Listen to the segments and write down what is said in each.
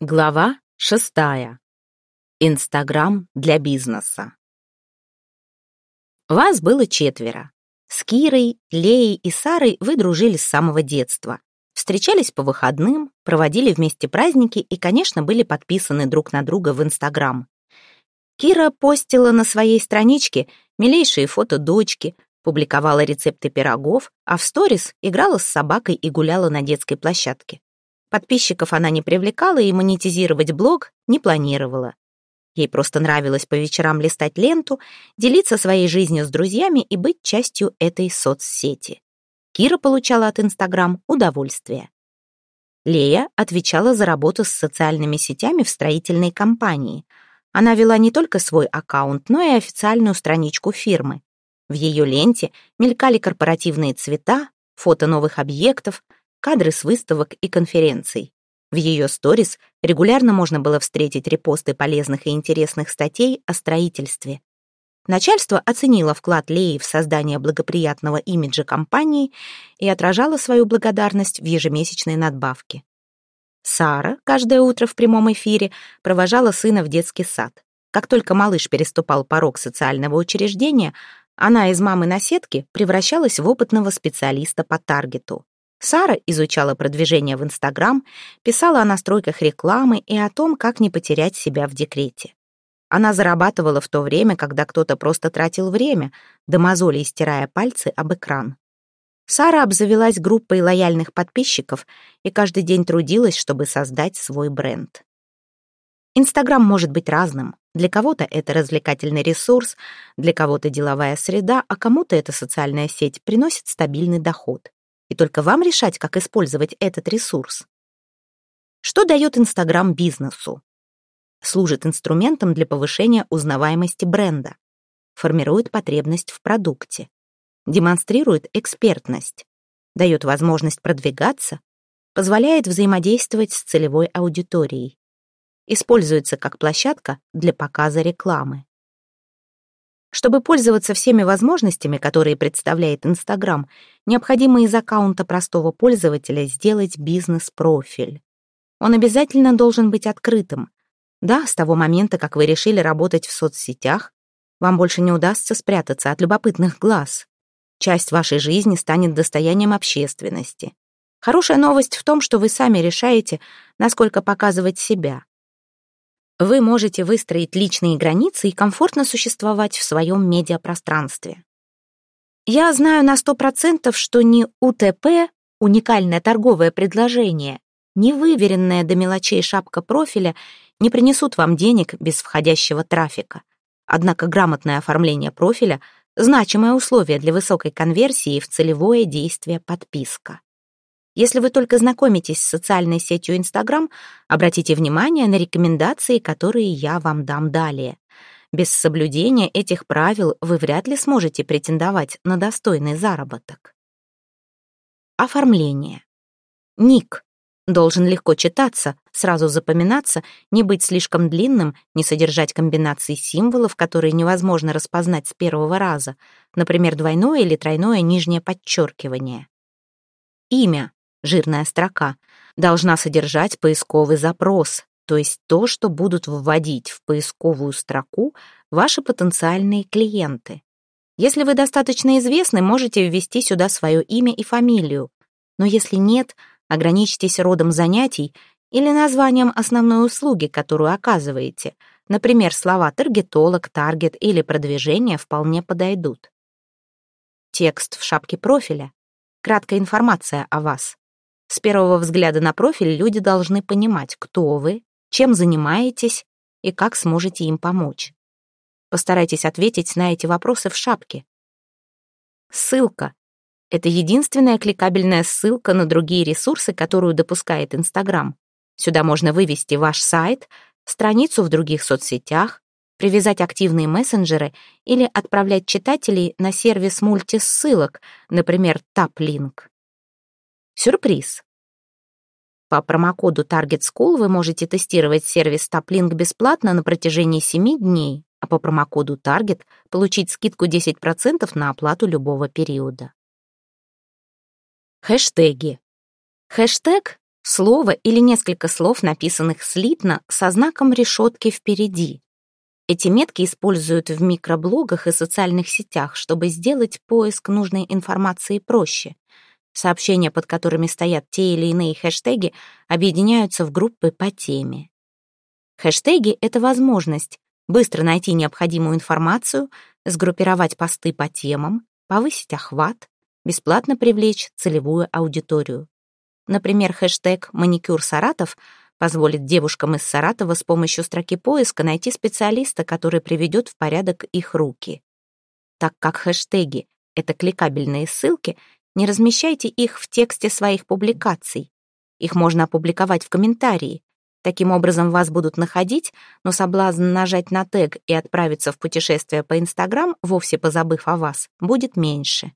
Глава шестая. Инстаграм для бизнеса. Вас было четверо. С Кирой, Леей и Сарой вы дружили с самого детства. Встречались по выходным, проводили вместе праздники и, конечно, были подписаны друг на друга в Инстаграм. Кира постила на своей страничке милейшие фото дочки, публиковала рецепты пирогов, а в сторис играла с собакой и гуляла на детской площадке. Подписчиков она не привлекала и монетизировать блог не планировала. Ей просто нравилось по вечерам листать ленту, делиться своей жизнью с друзьями и быть частью этой соцсети. Кира получала от Инстаграм удовольствие. Лея отвечала за работу с социальными сетями в строительной компании. Она вела не только свой аккаунт, но и официальную страничку фирмы. В ее ленте мелькали корпоративные цвета, фото новых объектов — кадры с выставок и конференций. В ее сторис регулярно можно было встретить репосты полезных и интересных статей о строительстве. Начальство оценило вклад Леи в создание благоприятного имиджа компании и отражало свою благодарность в ежемесячной надбавке. Сара каждое утро в прямом эфире провожала сына в детский сад. Как только малыш переступал порог социального учреждения, она из мамы на сетке превращалась в опытного специалиста по таргету. Сара изучала продвижение в Инстаграм, писала о настройках рекламы и о том, как не потерять себя в декрете. Она зарабатывала в то время, когда кто-то просто тратил время, до мозолей стирая пальцы об экран. Сара обзавелась группой лояльных подписчиков и каждый день трудилась, чтобы создать свой бренд. Инстаграм может быть разным. Для кого-то это развлекательный ресурс, для кого-то деловая среда, а кому-то эта социальная сеть приносит стабильный доход и только вам решать, как использовать этот ресурс. Что дает Инстаграм бизнесу? Служит инструментом для повышения узнаваемости бренда, формирует потребность в продукте, демонстрирует экспертность, дает возможность продвигаться, позволяет взаимодействовать с целевой аудиторией, используется как площадка для показа рекламы. Чтобы пользоваться всеми возможностями, которые представляет Инстаграм, необходимо из аккаунта простого пользователя сделать бизнес-профиль. Он обязательно должен быть открытым. Да, с того момента, как вы решили работать в соцсетях, вам больше не удастся спрятаться от любопытных глаз. Часть вашей жизни станет достоянием общественности. Хорошая новость в том, что вы сами решаете, насколько показывать себя. Вы можете выстроить личные границы и комфортно существовать в своем медиапространстве. Я знаю на сто процентов, что ни УТП, уникальное торговое предложение, ни выверенная до мелочей шапка профиля не принесут вам денег без входящего трафика. Однако грамотное оформление профиля – значимое условие для высокой конверсии в целевое действие подписка. Если вы только знакомитесь с социальной сетью Instagram, обратите внимание на рекомендации, которые я вам дам далее. Без соблюдения этих правил вы вряд ли сможете претендовать на достойный заработок. Оформление. Ник должен легко читаться, сразу запоминаться, не быть слишком длинным, не содержать комбинаций символов, которые невозможно распознать с первого раза, например, двойное или тройное нижнее подчеркивание. Имя жирная строка, должна содержать поисковый запрос, то есть то, что будут вводить в поисковую строку ваши потенциальные клиенты. Если вы достаточно известны, можете ввести сюда свое имя и фамилию, но если нет, ограничьтесь родом занятий или названием основной услуги, которую оказываете. Например, слова «таргетолог», «таргет» или «продвижение» вполне подойдут. Текст в шапке профиля. Краткая информация о вас. С первого взгляда на профиль люди должны понимать, кто вы, чем занимаетесь и как сможете им помочь. Постарайтесь ответить на эти вопросы в шапке. Ссылка. Это единственная кликабельная ссылка на другие ресурсы, которую допускает Инстаграм. Сюда можно вывести ваш сайт, страницу в других соцсетях, привязать активные мессенджеры или отправлять читателей на сервис мультиссылок, например, TapLink. Сюрприз. По промокоду Target School вы можете тестировать сервис TapLink бесплатно на протяжении 7 дней, а по промокоду Target получить скидку 10% на оплату любого периода. Хэштеги. Хэштег — Слово или несколько слов, написанных слитно, со знаком решетки впереди. Эти метки используют в микроблогах и социальных сетях, чтобы сделать поиск нужной информации проще. Сообщения, под которыми стоят те или иные хэштеги, объединяются в группы по теме. Хэштеги — это возможность быстро найти необходимую информацию, сгруппировать посты по темам, повысить охват, бесплатно привлечь целевую аудиторию. Например, хэштег «маникюр Саратов» позволит девушкам из Саратова с помощью строки поиска найти специалиста, который приведет в порядок их руки. Так как хэштеги — это кликабельные ссылки, не размещайте их в тексте своих публикаций. Их можно опубликовать в комментарии. Таким образом вас будут находить, но соблазн нажать на тег и отправиться в путешествие по Инстаграм, вовсе позабыв о вас, будет меньше.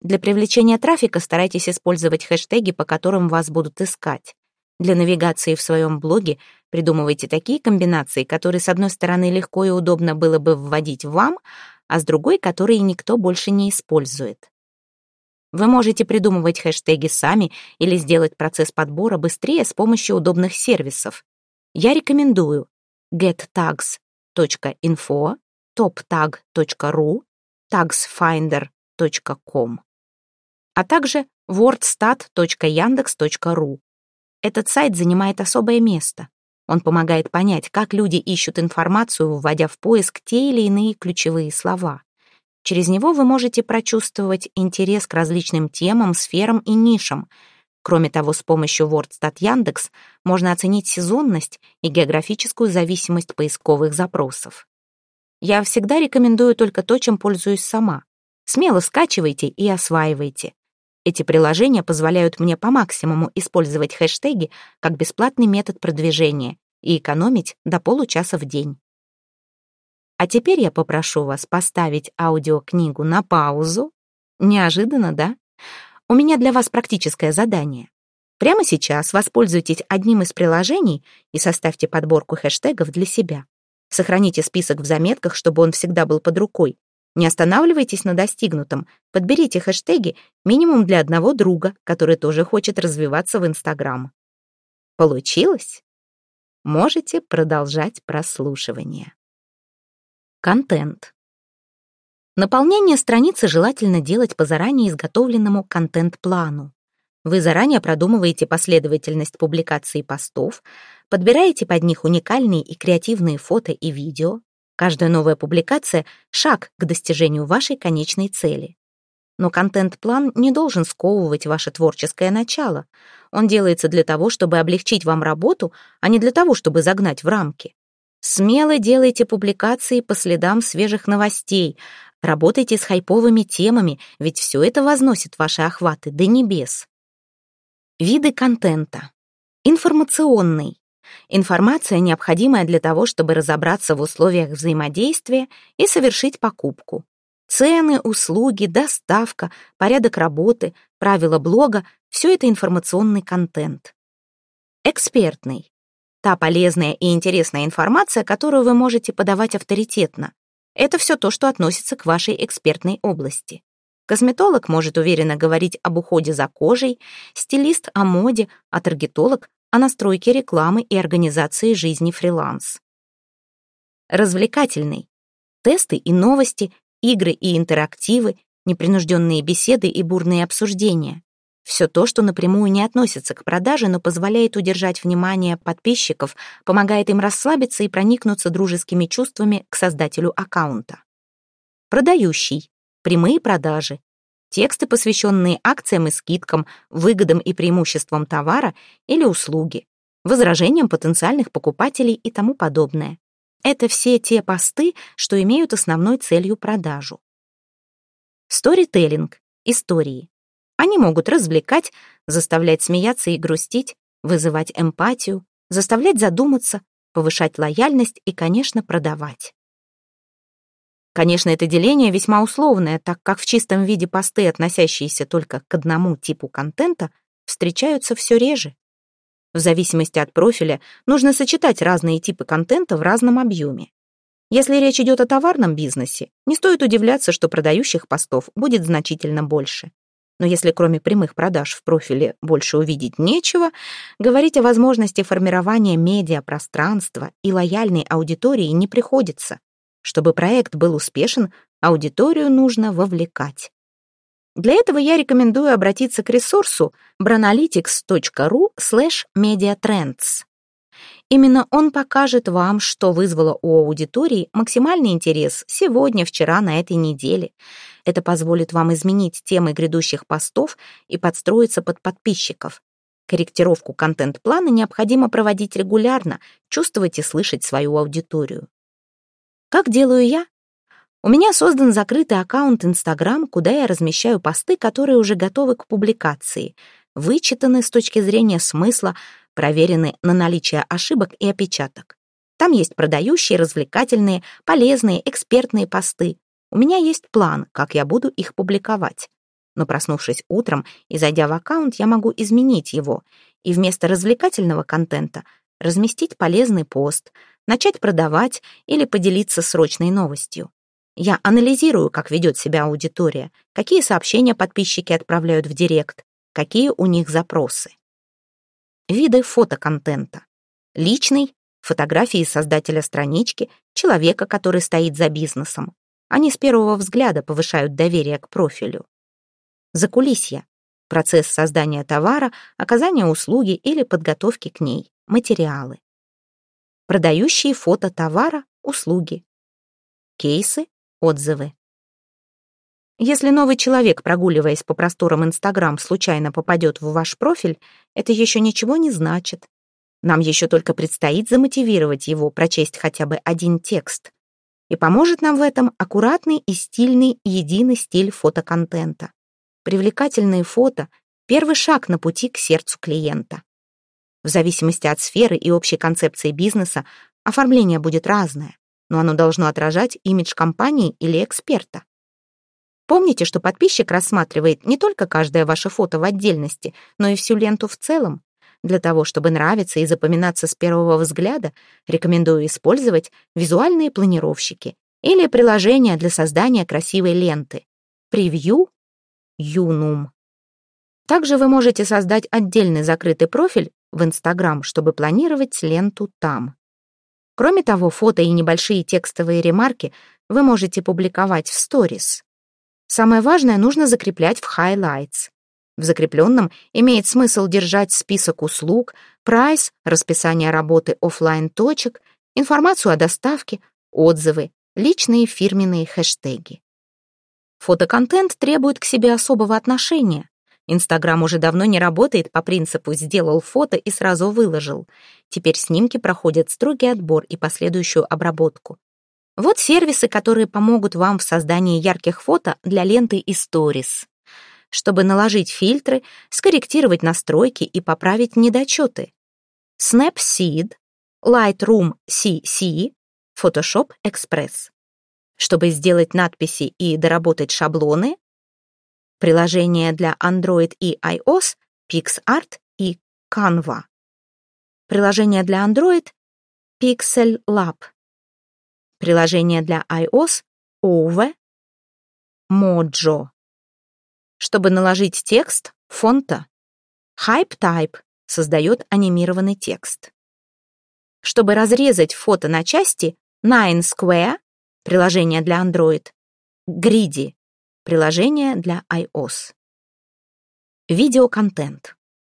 Для привлечения трафика старайтесь использовать хэштеги, по которым вас будут искать. Для навигации в своем блоге придумывайте такие комбинации, которые, с одной стороны, легко и удобно было бы вводить вам, а с другой, которые никто больше не использует. Вы можете придумывать хэштеги сами или сделать процесс подбора быстрее с помощью удобных сервисов. Я рекомендую gettags.info, toptag.ru, tagsfinder.com а также wordstat.yandex.ru. Этот сайт занимает особое место. Он помогает понять, как люди ищут информацию, вводя в поиск те или иные ключевые слова. Через него вы можете прочувствовать интерес к различным темам, сферам и нишам. Кроме того, с помощью WordStat Яндекс можно оценить сезонность и географическую зависимость поисковых запросов. Я всегда рекомендую только то, чем пользуюсь сама. Смело скачивайте и осваивайте. Эти приложения позволяют мне по максимуму использовать хэштеги как бесплатный метод продвижения и экономить до получаса в день. А теперь я попрошу вас поставить аудиокнигу на паузу. Неожиданно, да? У меня для вас практическое задание. Прямо сейчас воспользуйтесь одним из приложений и составьте подборку хэштегов для себя. Сохраните список в заметках, чтобы он всегда был под рукой, не останавливайтесь на достигнутом. Подберите хэштеги минимум для одного друга, который тоже хочет развиваться в Инстаграм. Получилось? Можете продолжать прослушивание. Контент. Наполнение страницы желательно делать по заранее изготовленному контент-плану. Вы заранее продумываете последовательность публикации постов, подбираете под них уникальные и креативные фото и видео, Каждая новая публикация — шаг к достижению вашей конечной цели. Но контент-план не должен сковывать ваше творческое начало. Он делается для того, чтобы облегчить вам работу, а не для того, чтобы загнать в рамки. Смело делайте публикации по следам свежих новостей, работайте с хайповыми темами, ведь все это возносит ваши охваты до небес. Виды контента. Информационный. Информация, необходимая для того, чтобы разобраться в условиях взаимодействия и совершить покупку. Цены, услуги, доставка, порядок работы, правила блога — все это информационный контент. Экспертный. Та полезная и интересная информация, которую вы можете подавать авторитетно. Это все то, что относится к вашей экспертной области. Косметолог может уверенно говорить об уходе за кожей, стилист о моде, а таргетолог о настройке рекламы и организации жизни фриланс. Развлекательный. Тесты и новости, игры и интерактивы, непринужденные беседы и бурные обсуждения. Все то, что напрямую не относится к продаже, но позволяет удержать внимание подписчиков, помогает им расслабиться и проникнуться дружескими чувствами к создателю аккаунта. Продающий. Прямые продажи, тексты, посвященные акциям и скидкам, выгодам и преимуществам товара или услуги, возражениям потенциальных покупателей и тому подобное. Это все те посты, что имеют основной целью продажу. Сторителлинг — истории. Они могут развлекать, заставлять смеяться и грустить, вызывать эмпатию, заставлять задуматься, повышать лояльность и, конечно, продавать. Конечно, это деление весьма условное, так как в чистом виде посты, относящиеся только к одному типу контента, встречаются все реже. В зависимости от профиля нужно сочетать разные типы контента в разном объеме. Если речь идет о товарном бизнесе, не стоит удивляться, что продающих постов будет значительно больше. Но если кроме прямых продаж в профиле больше увидеть нечего, говорить о возможности формирования медиапространства и лояльной аудитории не приходится. Чтобы проект был успешен, аудиторию нужно вовлекать. Для этого я рекомендую обратиться к ресурсу branalytics.ru slash mediatrends. Именно он покажет вам, что вызвало у аудитории максимальный интерес сегодня, вчера, на этой неделе. Это позволит вам изменить темы грядущих постов и подстроиться под подписчиков. Корректировку контент-плана необходимо проводить регулярно, чувствовать и слышать свою аудиторию. Как делаю я? У меня создан закрытый аккаунт Instagram, куда я размещаю посты, которые уже готовы к публикации, вычитаны с точки зрения смысла, проверены на наличие ошибок и опечаток. Там есть продающие, развлекательные, полезные, экспертные посты. У меня есть план, как я буду их публиковать. Но проснувшись утром и зайдя в аккаунт, я могу изменить его и вместо развлекательного контента разместить полезный пост, начать продавать или поделиться срочной новостью. Я анализирую, как ведет себя аудитория, какие сообщения подписчики отправляют в директ, какие у них запросы. Виды фотоконтента. Личный — фотографии создателя странички, человека, который стоит за бизнесом. Они с первого взгляда повышают доверие к профилю. Закулисье — процесс создания товара, оказания услуги или подготовки к ней, материалы. Продающие фото товара, услуги. Кейсы, отзывы. Если новый человек, прогуливаясь по просторам Инстаграм, случайно попадет в ваш профиль, это еще ничего не значит. Нам еще только предстоит замотивировать его прочесть хотя бы один текст. И поможет нам в этом аккуратный и стильный единый стиль фотоконтента. Привлекательные фото — первый шаг на пути к сердцу клиента. В зависимости от сферы и общей концепции бизнеса оформление будет разное, но оно должно отражать имидж компании или эксперта. Помните, что подписчик рассматривает не только каждое ваше фото в отдельности, но и всю ленту в целом. Для того, чтобы нравиться и запоминаться с первого взгляда, рекомендую использовать визуальные планировщики или приложения для создания красивой ленты. Превью Юнум. Также вы можете создать отдельный закрытый профиль в Instagram, чтобы планировать ленту там. Кроме того, фото и небольшие текстовые ремарки вы можете публиковать в Stories. Самое важное нужно закреплять в highlights. В закрепленном имеет смысл держать список услуг, прайс, расписание работы офлайн точек информацию о доставке, отзывы, личные фирменные хэштеги. Фотоконтент требует к себе особого отношения. Инстаграм уже давно не работает по принципу «сделал фото и сразу выложил». Теперь снимки проходят строгий отбор и последующую обработку. Вот сервисы, которые помогут вам в создании ярких фото для ленты и сторис. Чтобы наложить фильтры, скорректировать настройки и поправить недочеты. Snapseed, Lightroom CC, Photoshop Express. Чтобы сделать надписи и доработать шаблоны, приложения для Android и iOS, PixArt и Canva. Приложение для Android — Pixel Lab. Приложение для iOS — Ove, Mojo. Чтобы наложить текст, фонта, HypeType создает анимированный текст. Чтобы разрезать фото на части, Nine Square, приложение для Android, Greedy, приложение для iOS. Видеоконтент.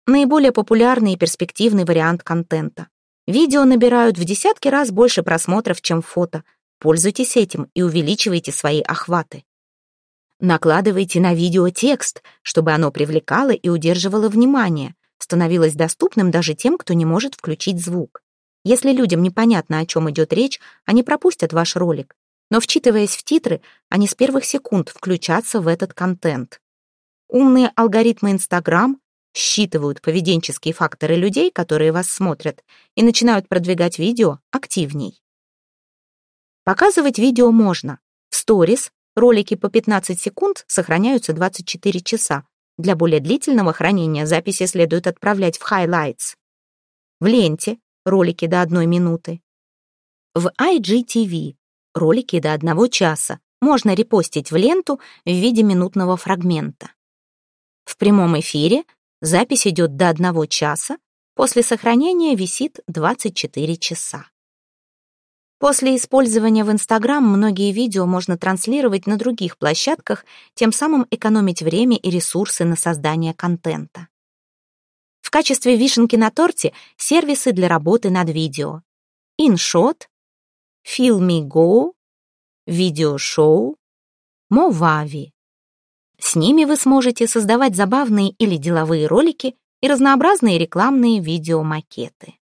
Наиболее популярный и перспективный вариант контента. Видео набирают в десятки раз больше просмотров, чем фото. Пользуйтесь этим и увеличивайте свои охваты. Накладывайте на видео текст, чтобы оно привлекало и удерживало внимание, становилось доступным даже тем, кто не может включить звук. Если людям непонятно, о чем идет речь, они пропустят ваш ролик. Но, вчитываясь в титры, они с первых секунд включатся в этот контент. Умные алгоритмы Instagram считывают поведенческие факторы людей, которые вас смотрят, и начинают продвигать видео активней. Показывать видео можно. В сторис ролики по 15 секунд сохраняются 24 часа. Для более длительного хранения записи следует отправлять в highlights. В ленте ролики до одной минуты. В IGTV ролики до одного часа можно репостить в ленту в виде минутного фрагмента. В прямом эфире запись идет до одного часа, после сохранения висит 24 часа. После использования в Instagram многие видео можно транслировать на других площадках, тем самым экономить время и ресурсы на создание контента. В качестве вишенки на торте сервисы для работы над видео. InShot, FilmiGo, Видеошоу, Movavi. С ними вы сможете создавать забавные или деловые ролики и разнообразные рекламные видеомакеты.